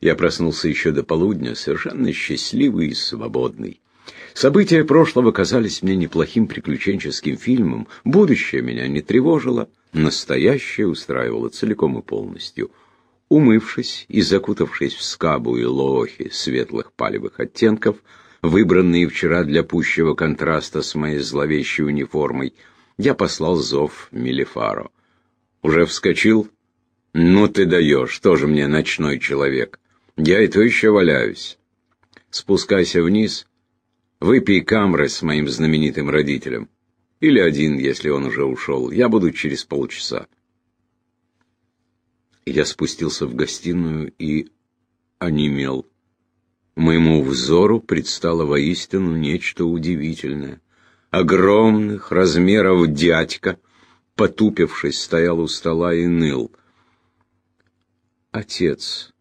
Я проснулся еще до полудня, совершенно счастливый и свободный. События прошлого казались мне неплохим приключенческим фильмом, будущее меня не тревожило, настоящее устраивало целиком и полностью. Умывшись и закутавшись в скабу и лоохи светлых палевых оттенков, выбранные вчера для пущего контраста с моей зловещей униформой, я послал зов Мелифаро. «Уже вскочил?» «Ну ты даешь, тоже мне ночной человек. Я и то еще валяюсь. Спускайся вниз, выпей камры с моим знаменитым родителем. Или один, если он уже ушел. Я буду через полчаса». Я спустился в гостиную и онемел. Моему взору предстало воистину нечто удивительное. Огромных размеров дядька, потупившись, стоял у стола и ныл. Отец.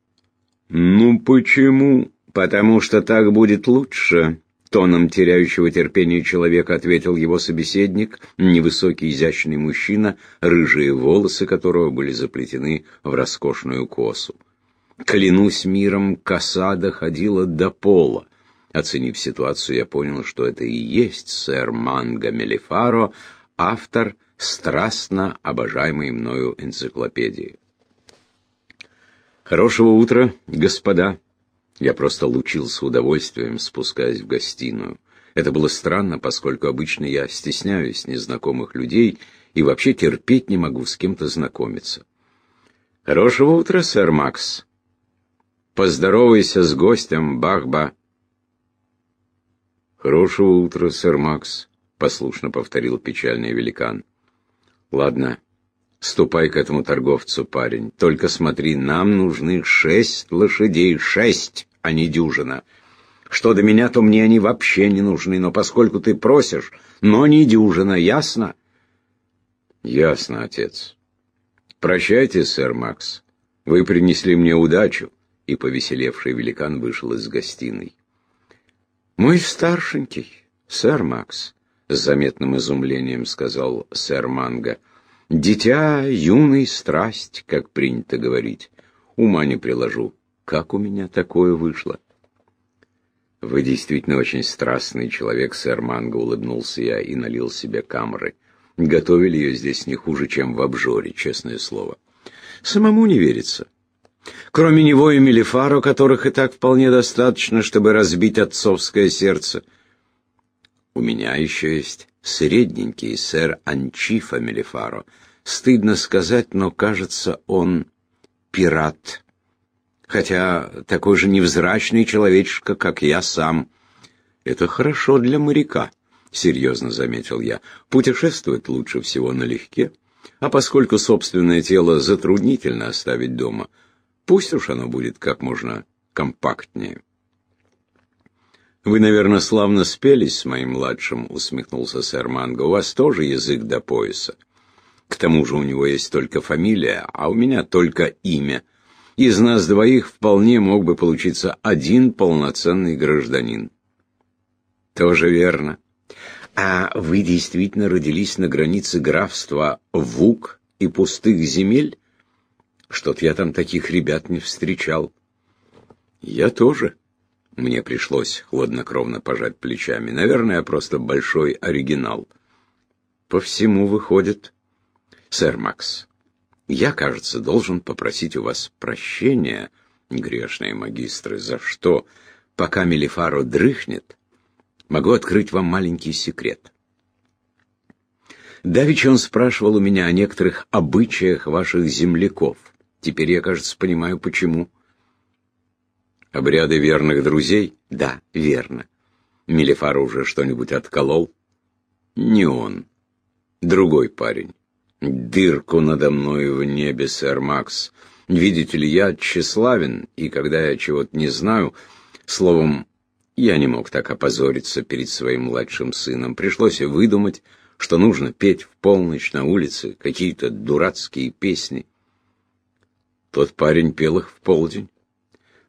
Ну почему? Потому что так будет лучше, тоном теряющего терпение человека ответил его собеседник, невысокий изящный мужчина, рыжие волосы которого были заплетены в роскошную косу. Клянусь миром, коса доходила до пола. Оценив ситуацию, я понял, что это и есть сэр Манго Мелифаро, автор страстно обожаемой мною энциклопедии. «Хорошего утра, господа!» Я просто лучился удовольствием, спускаясь в гостиную. Это было странно, поскольку обычно я стесняюсь незнакомых людей и вообще терпеть не могу с кем-то знакомиться. «Хорошего утра, сэр Макс!» «Поздоровайся с гостем, Бахба!» «Хорошего утра, сэр Макс», — послушно повторил печальный великан. «Ладно, ступай к этому торговцу, парень. Только смотри, нам нужны шесть лошадей, шесть, а не дюжина. Что до меня, то мне они вообще не нужны, но поскольку ты просишь, но не дюжина, ясно?» «Ясно, отец. Прощайте, сэр Макс. Вы принесли мне удачу». И повеселевший великан вышел из гостиной. «Мой старшенький, сэр Макс», — с заметным изумлением сказал сэр Манго. «Дитя юной страсть, как принято говорить. Ума не приложу. Как у меня такое вышло?» «Вы действительно очень страстный человек, сэр Манго», — улыбнулся я и налил себе камеры. «Готовили ее здесь не хуже, чем в обжоре, честное слово». «Самому не верится. Кроме него и Мелифаро, которых и так вполне достаточно, чтобы разбить отцовское сердце. У меня еще есть средненький сэр Анчифа Мелифаро. Стыдно сказать, но, кажется, он пират. Хотя такой же невзрачный человечишка, как я сам. Это хорошо для моряка, — серьезно заметил я. Путешествовать лучше всего налегке. А поскольку собственное тело затруднительно оставить дома — Пусть уж оно будет как можно компактнее. «Вы, наверное, славно спелись с моим младшим», — усмехнулся сэр Манго. «У вас тоже язык до пояса. К тому же у него есть только фамилия, а у меня только имя. Из нас двоих вполне мог бы получиться один полноценный гражданин». «Тоже верно. А вы действительно родились на границе графства Вук и пустых земель?» Что-то я там таких ребят не встречал. Я тоже. Мне пришлось хладнокровно пожать плечами. Наверное, я просто большой оригинал. По всему выходит. Сэр Макс, я, кажется, должен попросить у вас прощения, грешные магистры, за что, пока Мелифаро дрыхнет, могу открыть вам маленький секрет. Давич он спрашивал у меня о некоторых обычаях ваших земляков. Теперь я, кажется, понимаю, почему. Обряды верных друзей? Да, верно. Мелифар уже что-нибудь отколол? Не он. Другой парень. Дырку надо мной в небе, сэр Макс. Видите ли, я тщеславен, и когда я чего-то не знаю, словом, я не мог так опозориться перед своим младшим сыном. Пришлось выдумать, что нужно петь в полночь на улице какие-то дурацкие песни. Тот парень пел их в полдень.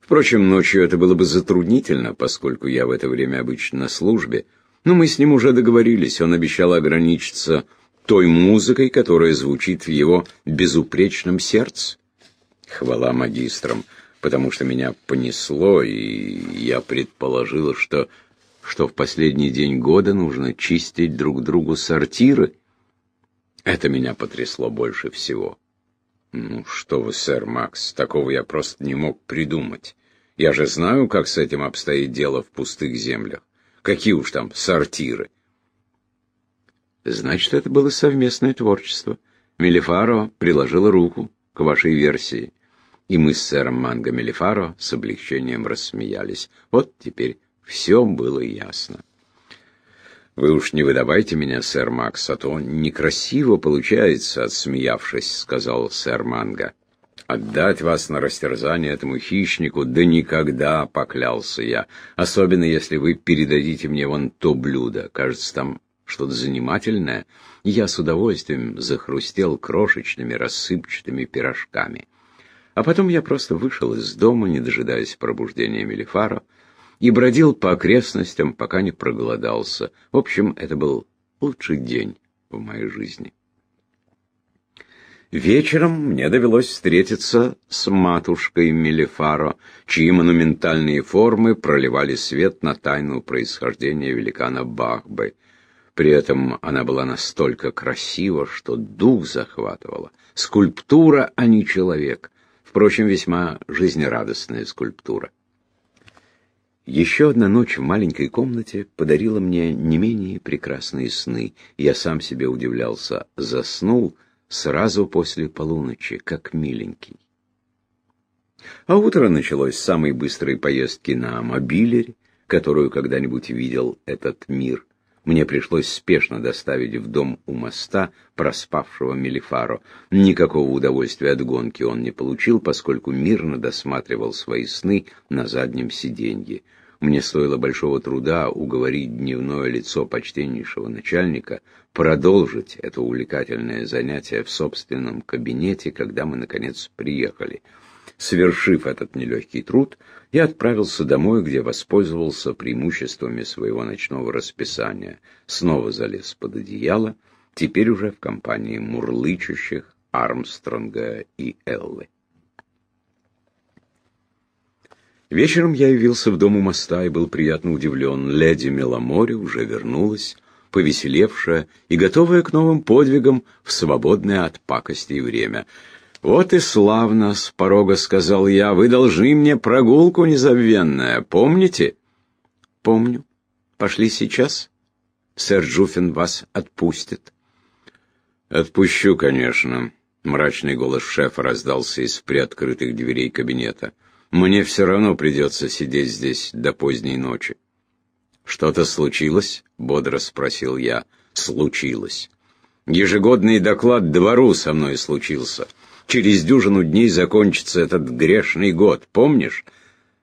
Впрочем, ночью это было бы затруднительно, поскольку я в это время обычно на службе. Но мы с ним уже договорились, он обещал ограничиться той музыкой, которая звучит в его безупречном сердце. Хвала магистрам. потому что меня понесло, и я предположила, что, что в последний день года нужно чистить друг другу сортиры. Это меня потрясло больше всего. Ну, что вы, сэр Макс, такого я просто не мог придумать. Я же знаю, как с этим обстоит дело в пустых землях. Какие уж там сортиры. Значит, это было совместное творчество. Мелифаро приложила руку к вашей версии. И мы с сэром Манго Мелифаро с облегчением рассмеялись. Вот теперь все было ясно. «Вы уж не выдавайте меня, сэр Макс, а то некрасиво получается», — отсмеявшись, — сказал сэр Манго. «Отдать вас на растерзание этому хищнику? Да никогда!» — поклялся я. «Особенно, если вы передадите мне вон то блюдо. Кажется, там что-то занимательное». Я с удовольствием захрустел крошечными рассыпчатыми пирожками. А потом я просто вышел из дома, не дожидаясь пробуждения Мелифара, и бродил по окрестностям, пока не проголодался. В общем, это был лучший день в моей жизни. Вечером мне довелось встретиться с матушкой Мелифаро, чьи монументальные формы проливали свет на тайну происхождения великана Бахбы. При этом она была настолько красива, что дух захватывала. Скульптура, а не человек. Впрочем, весьма жизнерадостная скульптура. Еще одна ночь в маленькой комнате подарила мне не менее прекрасные сны. Я сам себе удивлялся. Заснул сразу после полуночи, как миленький. А утро началось с самой быстрой поездки на мобилере, которую когда-нибудь видел этот мир. Мне пришлось спешно доставить в дом у моста проспавшего Мелифаро. Никакого удовольствия от гонки он не получил, поскольку мирно досматривал свои сны на заднем сиденье. Мне стоило большого труда уговорить дневное лицо почтеннейшего начальника продолжить это увлекательное занятие в собственном кабинете, когда мы, наконец, приехали. Совершив этот нелегкий труд, я отправился домой, где воспользовался преимуществами своего ночного расписания. Снова залез под одеяло, теперь уже в компании мурлычущих Армстронга и Эллы. Вечером я явился в дом у моста и был приятно удивлен. Леди Меломори уже вернулась, повеселевшая и готовая к новым подвигам в свободное от пакостей время. «Вот и славно!» — с порога сказал я. «Вы должны мне прогулку незабвенная, помните?» «Помню. Пошли сейчас. Сэр Джуфин вас отпустит». «Отпущу, конечно», — мрачный голос шефа раздался из приоткрытых дверей кабинета. Мне все равно придется сидеть здесь до поздней ночи. «Что-то случилось?» — бодро спросил я. «Случилось. Ежегодный доклад двору со мной случился. Через дюжину дней закончится этот грешный год, помнишь?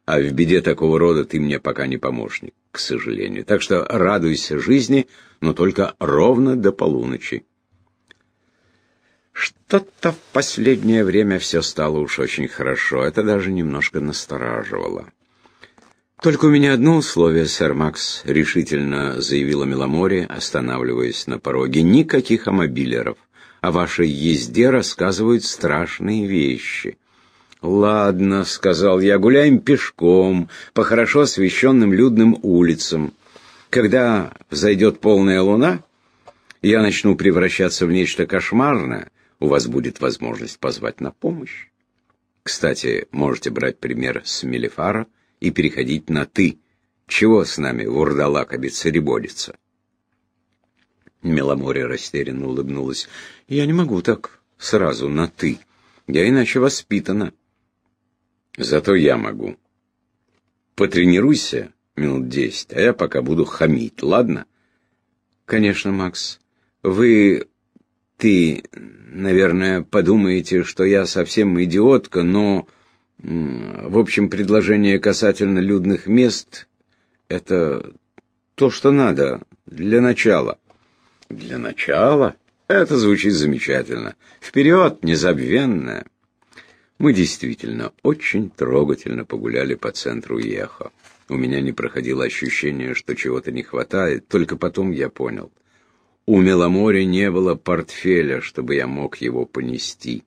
А в беде такого рода ты мне пока не помощник, к сожалению. Так что радуйся жизни, но только ровно до полуночи. Что-то в последнее время все стало уж очень хорошо. Это даже немножко настораживало. «Только у меня одно условие, сэр Макс», — решительно заявила Меломори, останавливаясь на пороге. «Никаких амобилеров. О вашей езде рассказывают страшные вещи». «Ладно», — сказал я, — «гуляем пешком, по хорошо освещенным людным улицам. Когда взойдет полная луна, я начну превращаться в нечто кошмарное» у вас будет возможность позвать на помощь. Кстати, можете брать пример с Мелифара и переходить на «ты». Чего с нами вурдалака церебодится? Меломорья растерянно улыбнулась. «Я не могу так сразу на «ты». Я иначе воспитана». «Зато я могу. Потренируйся минут десять, а я пока буду хамить, ладно?» «Конечно, Макс. Вы ты, наверное, подумаете, что я совсем идиотка, но, в общем, предложение касательно людных мест — это то, что надо для начала. Для начала? Это звучит замечательно. Вперед, незабвенное! Мы действительно очень трогательно погуляли по центру Ехо. У меня не проходило ощущение, что чего-то не хватает, только потом я понял — у Меломори не было портфеля, чтобы я мог его понести.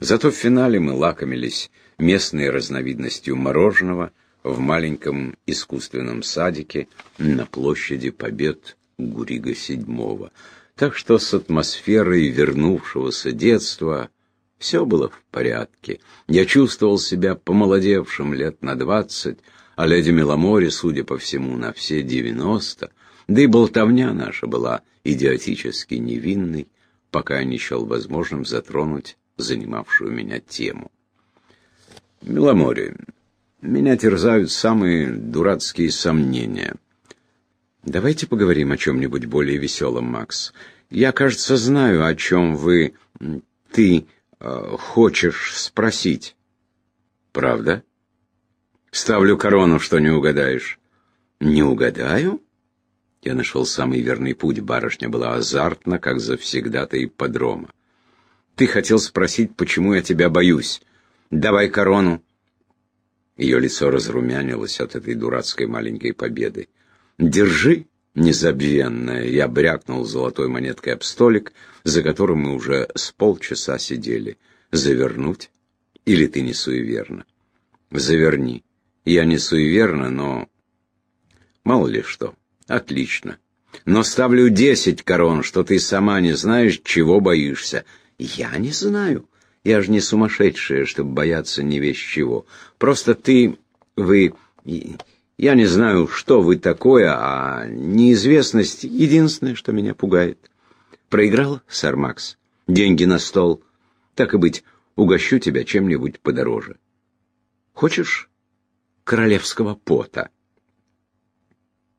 Зато в финале мы лакомились местной разновидностью мороженого в маленьком искусственном садике на площади Побед Гурига VII. Так что с атмосферой вернувшегося детства все было в порядке. Я чувствовал себя помолодевшим лет на двадцать, а леди Меломоре, судя по всему, на все девяносто, да и болтовня наша была идиотически невинной, пока я не счел возможным затронуть занимавшую меня тему. Меломоре, меня терзают самые дурацкие сомнения. Давайте поговорим о чем-нибудь более веселом, Макс. Я, кажется, знаю, о чем вы... ты э, хочешь спросить. Правда? Ставлю корону, что не угадаешь. Не угадаю? Я нашел самый верный путь. Барышня была азартна, как завсегда-то ипподрома. Ты хотел спросить, почему я тебя боюсь. Давай корону. Ее лицо разрумянилось от этой дурацкой маленькой победы. Держи, незабвенная. Я брякнул золотой монеткой об столик, за которым мы уже с полчаса сидели. Завернуть? Или ты не суеверна? Заверни. Я не суеверна, но... Мало ли что. Отлично. Но ставлю десять корон, что ты сама не знаешь, чего боишься. Я не знаю. Я же не сумасшедшая, чтобы бояться не весь чего. Просто ты... вы... Я не знаю, что вы такое, а неизвестность — единственное, что меня пугает. Проиграл, сэр Макс? Деньги на стол. Так и быть, угощу тебя чем-нибудь подороже. Хочешь королевского пота?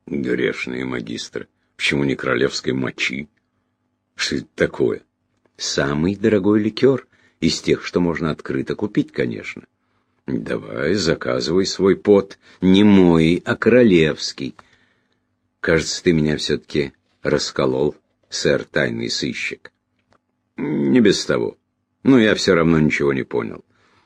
Грешные магистры. Почему не королевской мочи? Что это такое? Самый дорогой ликер. Из тех, что можно открыто купить, конечно. Давай, заказывай свой пот. Не мой, а королевский. Кажется, ты меня все-таки расколол, сэр тайный сыщик. Не без того. Но я все равно ничего не понял.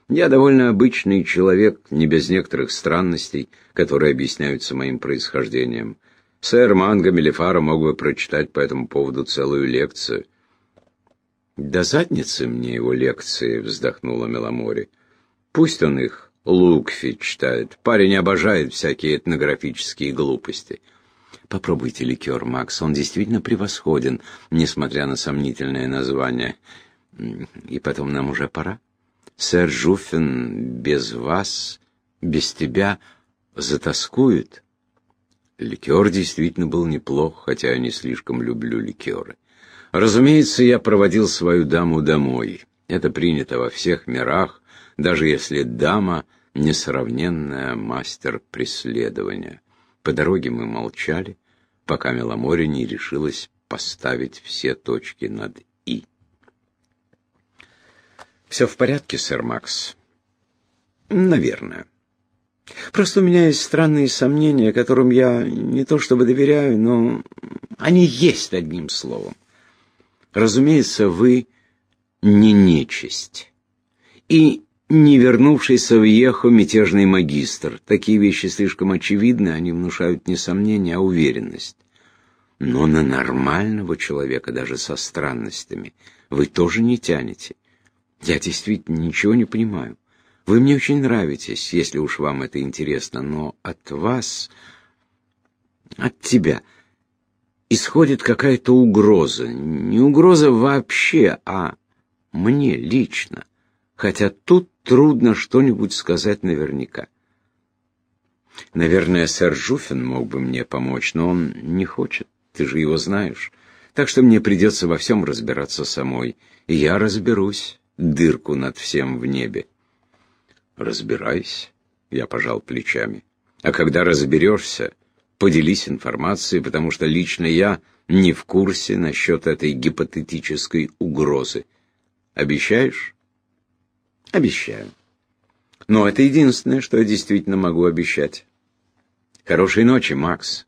Я довольно обычный человек, не без некоторых странностей, которые объясняются моим происхождением. Сэр Манго Мелифара мог бы прочитать по этому поводу целую лекцию. «До задницы мне его лекции», — вздохнула Меломори. «Пусть он их Лукфи читает. Парень обожает всякие этнографические глупости». «Попробуйте ликер, Макс, он действительно превосходен, несмотря на сомнительное название. И потом нам уже пора». Сэр Жуфин без вас, без тебя затаскует. Ликер действительно был неплох, хотя я не слишком люблю ликеры. Разумеется, я проводил свою даму домой. Это принято во всех мирах, даже если дама — несравненная мастер преследования. По дороге мы молчали, пока Меломоре не решилась поставить все точки над все в порядке, сэр Макс? Наверное. Просто у меня есть странные сомнения, которым я не то чтобы доверяю, но они есть одним словом. Разумеется, вы не нечисть. И не вернувшийся в Ехо мятежный магистр. Такие вещи слишком очевидны, они внушают не сомнение, а уверенность. Но на нормального человека, даже со странностями, вы тоже не тянете. Я действительно ничего не понимаю. Вы мне очень нравитесь, если уж вам это интересно, но от вас, от тебя, исходит какая-то угроза. Не угроза вообще, а мне лично. Хотя тут трудно что-нибудь сказать наверняка. Наверное, сэр Жуфин мог бы мне помочь, но он не хочет, ты же его знаешь. Так что мне придется во всем разбираться самой. И я разберусь дырку над всем в небе. Разбирайся, я пожал плечами. А когда разберешься, поделись информацией, потому что лично я не в курсе насчет этой гипотетической угрозы. Обещаешь? Обещаю. Но это единственное, что я действительно могу обещать. Хорошей ночи, Макс.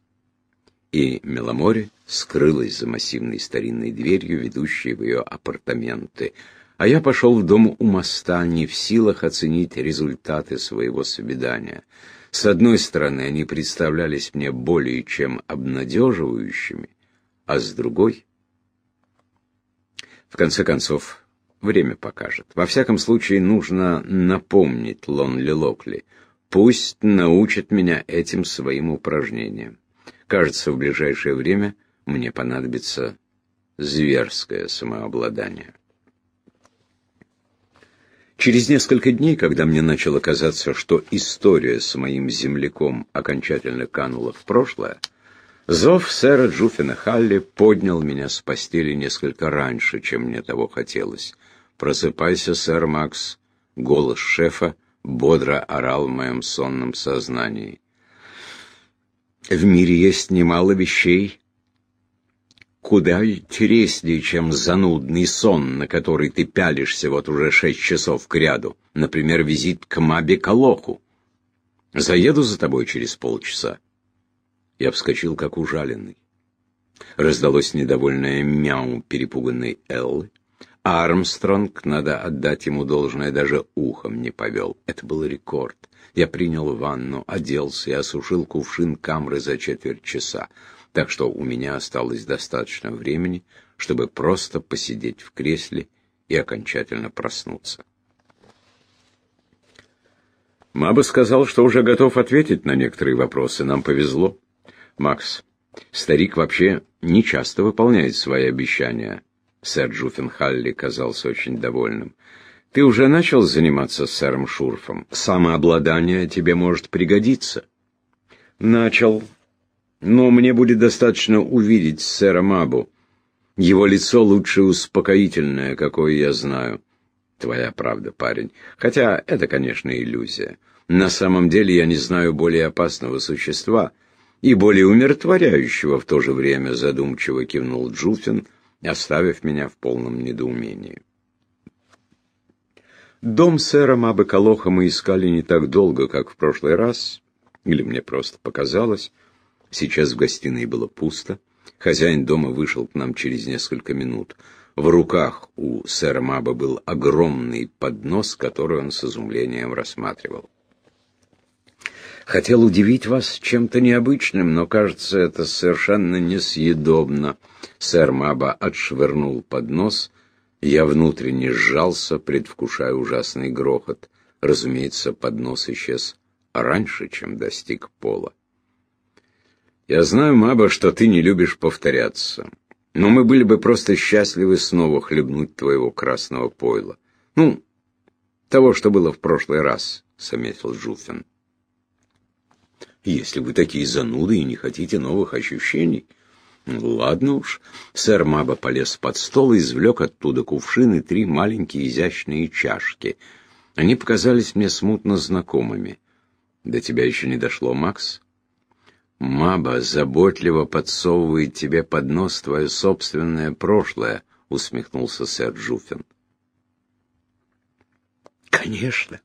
И Меломоре скрылась за массивной старинной дверью, ведущей в ее апартаменты — а я пошел в дом у моста, не в силах оценить результаты своего свидания. С одной стороны, они представлялись мне более чем обнадеживающими, а с другой... В конце концов, Время покажет. Во всяком случае, нужно напомнить Лонли Локли. Пусть научит меня этим своим упражнениям. Кажется, в ближайшее время мне понадобится зверское самообладание. Через несколько дней, когда мне начало казаться, что история с моим земляком окончательно канула в прошлое, зов сэра Джуффина Халли поднял меня с постели несколько раньше, чем мне того хотелось. «Просыпайся, сэр Макс!» Голос шефа бодро орал в моем сонном сознании. «В мире есть немало вещей, куда интереснее, чем занудный сон, на который ты пялишься вот уже шесть часов кряду. Например, визит к Мабе Калоху. Заеду за тобой через полчаса. Я вскочил, как ужаленный. Раздалось недовольное мяу перепуганной Эллы. Армстронг, надо отдать ему должное, даже ухом не повел. Это был рекорд. Я принял ванну, оделся и осушил кувшин камры за четверть часа так что у меня осталось достаточно времени, чтобы просто посидеть в кресле и окончательно проснуться. Маба сказал, что уже готов ответить на некоторые вопросы. Нам повезло. Макс, старик вообще не часто выполняет свои обещания. Сэр Джуффенхалли казался очень довольным. Ты уже начал заниматься с сэром Шурфом? Самообладание тебе может пригодиться. Начал, но мне будет достаточно увидеть сэра Мабу. Его лицо лучше успокоительное, какое я знаю. Твоя правда, парень. Хотя это, конечно, иллюзия. На самом деле я не знаю более опасного существа и более умиротворяющего в то же время, задумчиво кивнул Джуфин, оставив меня в полном недоумении. Дом сэра Мабы Колоха мы искали не так долго, как в прошлый раз, или мне просто показалось. Сейчас в гостиной было пусто. Хозяин дома вышел к нам через несколько минут. В руках у сэра Маба был огромный поднос, который он с изумлением рассматривал. Хотел удивить вас чем-то необычным, но, кажется, это совершенно несъедобно. Сэр Маба отшвырнул поднос. Я внутренне сжался, предвкушая ужасный грохот. Разумеется, поднос исчез раньше, чем достиг пола. Я знаю, Маба, что ты не любишь повторяться, но мы были бы просто счастливы снова хлебнуть твоего красного пойла. Ну, того, что было в прошлый раз, — заметил Жуфин. Если вы такие зануды и не хотите новых ощущений... Ладно уж. Сэр Маба полез под стол и извлек оттуда кувшины три маленькие изящные чашки. Они показались мне смутно знакомыми. До тебя еще не дошло, Макс? Маба заботливо подсовывает тебе под нос твое собственное прошлое, усмехнулся сэр Джуфин. Конечно.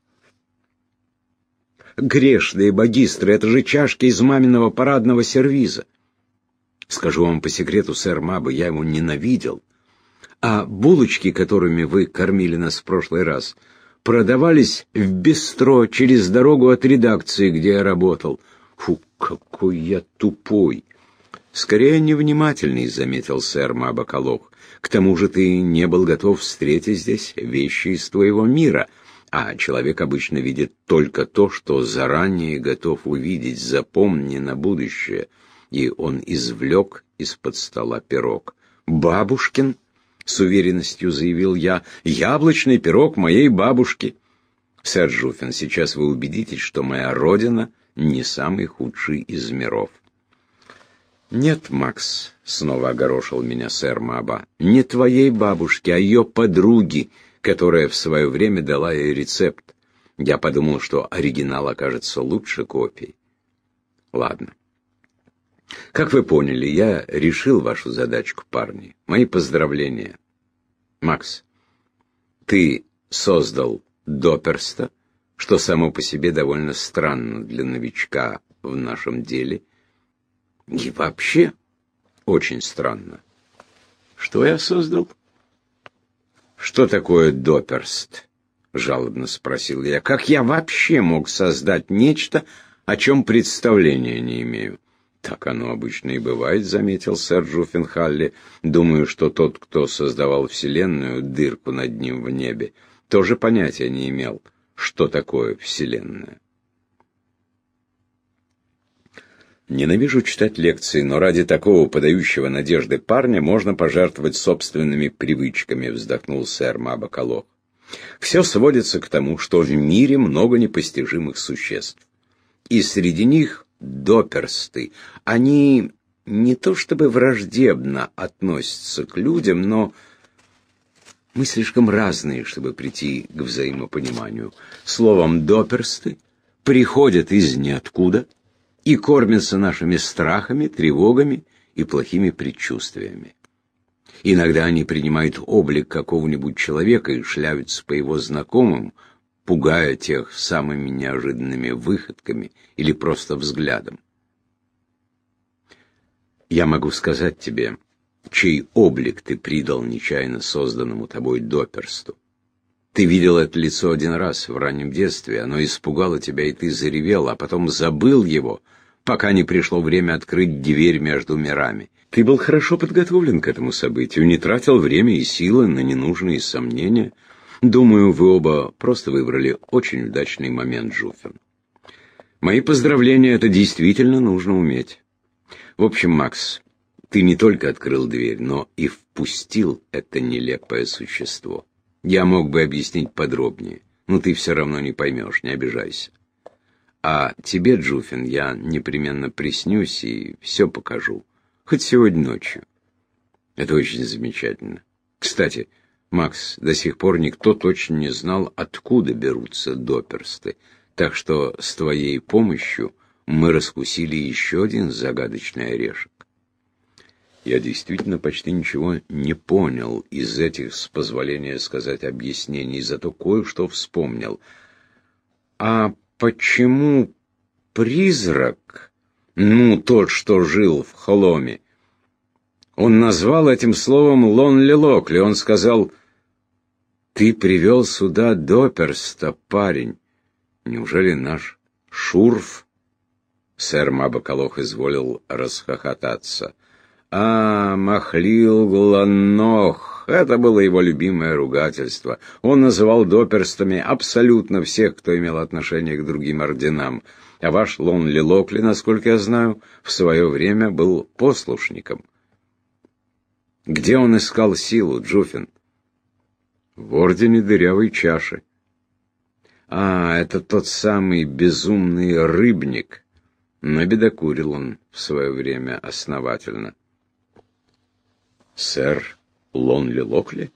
Грешные магистры, это же чашки из маминого парадного сервиза. Скажу вам по секрету, сэр Маба, я его ненавидел. А булочки, которыми вы кормили нас в прошлый раз, продавались в бистро через дорогу от редакции, где я работал. Фу, какой я тупой. Скорее невнимательный, заметил сэр Мабакалох. К тому же ты не был готов встретить здесь вещи из твоего мира, а человек обычно видит только то, что заранее готов увидеть, запомни на будущее. И он извлек из-под стола пирог. «Бабушкин?» — с уверенностью заявил я. «Яблочный пирог моей бабушки». «Сэр Жуфин, сейчас вы убедитесь, что моя родина не самый худший из миров. «Нет, Макс», — снова огорошил меня сэр Маба, — «не твоей бабушки, а ее подруги, которая в свое время дала ей рецепт. Я подумал, что оригинал окажется лучше копий. Ладно. Как вы поняли, я решил вашу задачку, парни. Мои поздравления. Макс, ты создал Доперста, что само по себе довольно странно для новичка в нашем деле. И вообще очень странно. Что я создал? Что такое доперст? Жалобно спросил я. Как я вообще мог создать нечто, о чем представления не имею? «Так оно обычно и бывает», — заметил сэр Джуффенхалли. «Думаю, что тот, кто создавал Вселенную, дырку над ним в небе, тоже понятия не имел, что такое Вселенная». Ненавижу читать лекции, но ради такого подающего надежды парня можно пожертвовать собственными привычками, вздохнул сэр Мабакалох. Все сводится к тому, что в мире много непостижимых существ. И среди них доперсты. Они не то чтобы враждебно относятся к людям, но мы слишком разные, чтобы прийти к взаимопониманию. Словом, доперсты приходят из ниоткуда – и кормятся нашими страхами, тревогами и плохими предчувствиями. Иногда они принимают облик какого-нибудь человека и шляются по его знакомым, пугая тех самыми неожиданными выходками или просто взглядом. Я могу сказать тебе, чей облик ты придал нечаянно созданному тобой доперсту. Ты видел это лицо один раз в раннем детстве, оно испугало тебя, и ты заревел, а потом забыл его — пока не пришло время открыть дверь между мирами. Ты был хорошо подготовлен к этому событию, не тратил время и силы на ненужные сомнения. Думаю, вы оба просто выбрали очень удачный момент, Жуфин. Мои поздравления, это действительно нужно уметь. В общем, Макс, ты не только открыл дверь, но и впустил это нелепое существо. Я мог бы объяснить подробнее, но ты все равно не поймешь, не обижайся. А тебе, Джуфин, я непременно приснюсь и все покажу. Хоть сегодня ночью. Это очень замечательно. Кстати, Макс, до сих пор никто точно не знал, откуда берутся доперсты. Так что с твоей помощью мы раскусили еще один загадочный орешек. Я действительно почти ничего не понял из этих, с позволения сказать, объяснений, зато кое-что вспомнил. А почему призрак, ну, тот, что жил в холоме, он назвал этим словом Лонли Локли. Он сказал, «Ты привел сюда доперста, парень. Неужели наш Шурф?» Сэр Мабакалох изволил расхохотаться. «А, Махлил Гланох!» Это было его любимое ругательство. Он называл доперстами абсолютно всех, кто имел отношение к другим орденам. А ваш Лонли Локли, насколько я знаю, в свое время был послушником. Где он искал силу, Джуфин? В ордене дырявой чаши. А, это тот самый безумный рыбник. Набедокурил он в свое время основательно. Сэр, Лонли Локли?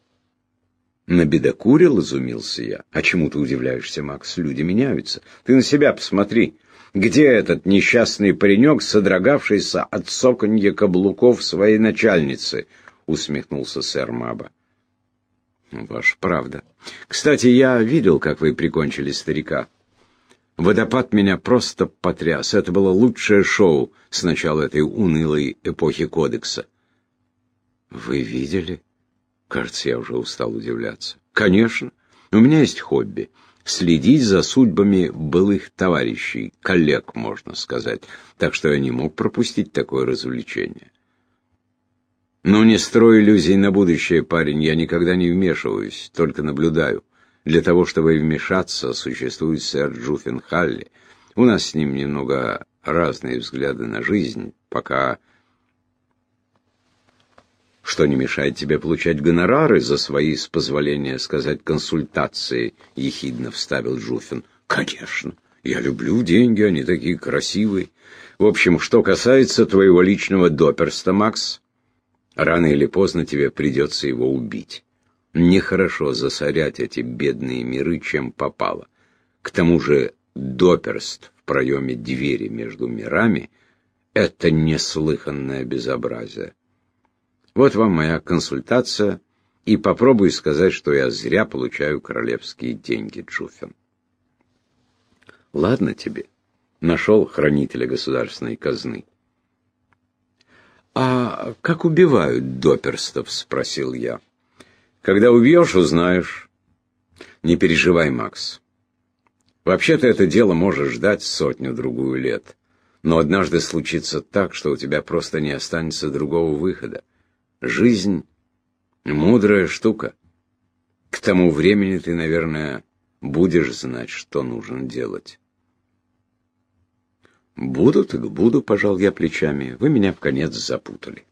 Набедокурил, изумился я. А чему ты удивляешься, Макс? Люди меняются. Ты на себя посмотри. Где этот несчастный паренек, содрогавшийся от соконья каблуков своей начальницы? Усмехнулся сэр Маба. Ваша правда. Кстати, я видел, как вы прикончили старика. Водопад меня просто потряс. Это было лучшее шоу с начала этой унылой эпохи кодекса. Вы видели? Кажется, я уже устал удивляться. Конечно. У меня есть хобби. Следить за судьбами былых товарищей, коллег, можно сказать. Так что я не мог пропустить такое развлечение. Но не строй иллюзий на будущее, парень. Я никогда не вмешиваюсь, только наблюдаю. Для того, чтобы вмешаться, существует сэр Джуффин Халли. У нас с ним немного разные взгляды на жизнь, пока что не мешает тебе получать гонорары за свои, с позволения сказать, консультации, — ехидно вставил Жуфин. Конечно, я люблю деньги, они такие красивые. В общем, что касается твоего личного доперста, Макс, рано или поздно тебе придется его убить. Нехорошо засорять эти бедные миры, чем попало. К тому же доперст в проеме двери между мирами — это неслыханное безобразие. Вот вам моя консультация, и попробуй сказать, что я зря получаю королевские деньги, Джуфин. Ладно тебе, нашел хранителя государственной казны. «А как убивают доперстов?» — спросил я. «Когда убьешь, узнаешь. Не переживай, Макс. Вообще-то это дело может ждать сотню-другую лет. Но однажды случится так, что у тебя просто не останется другого выхода. Жизнь — мудрая штука. К тому времени ты, наверное, будешь знать, что нужно делать. «Буду так буду», — пожал я плечами. «Вы меня в конец запутали».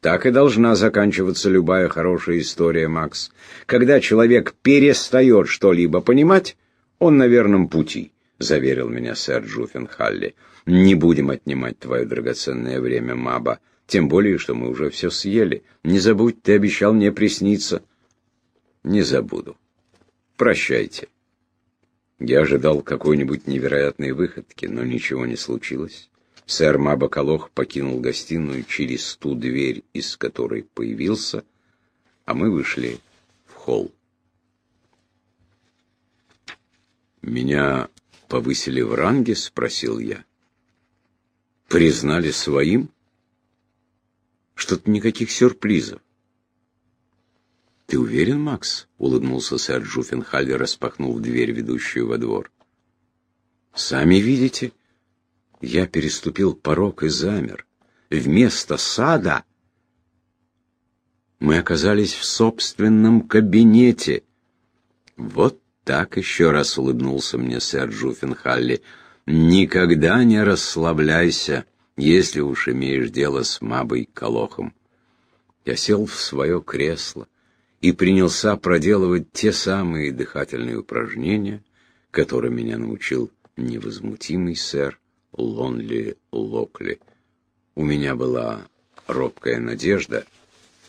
Так и должна заканчиваться любая хорошая история, Макс. Когда человек перестает что-либо понимать, он на верном пути, — заверил меня сэр Джуффенхалли. Не будем отнимать твое драгоценное время, Маба, тем более, что мы уже все съели. Не забудь, ты обещал мне присниться. Не забуду. Прощайте. Я ожидал какой-нибудь невероятной выходки, но ничего не случилось. Сэр Мабакалох покинул гостиную через ту дверь, из которой появился, а мы вышли в холл. «Меня повысили в ранге?» — спросил я. «Признали своим?» «Что-то никаких сюрпризов. «Ты уверен, Макс?» — улыбнулся сэр Джуффенхалли, распахнув дверь, ведущую во двор. «Сами видите, я переступил порог и замер. Вместо сада мы оказались в собственном кабинете. Вот так еще раз улыбнулся мне сэр Джуффенхалли. Никогда не расслабляйся, если уж имеешь дело с Мабой Колохом. Я сел в свое кресло и принялся проделывать те самые дыхательные упражнения, которым меня научил невозмутимый сэр Лонли Локли. У меня была робкая надежда,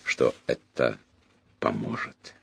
что это поможет.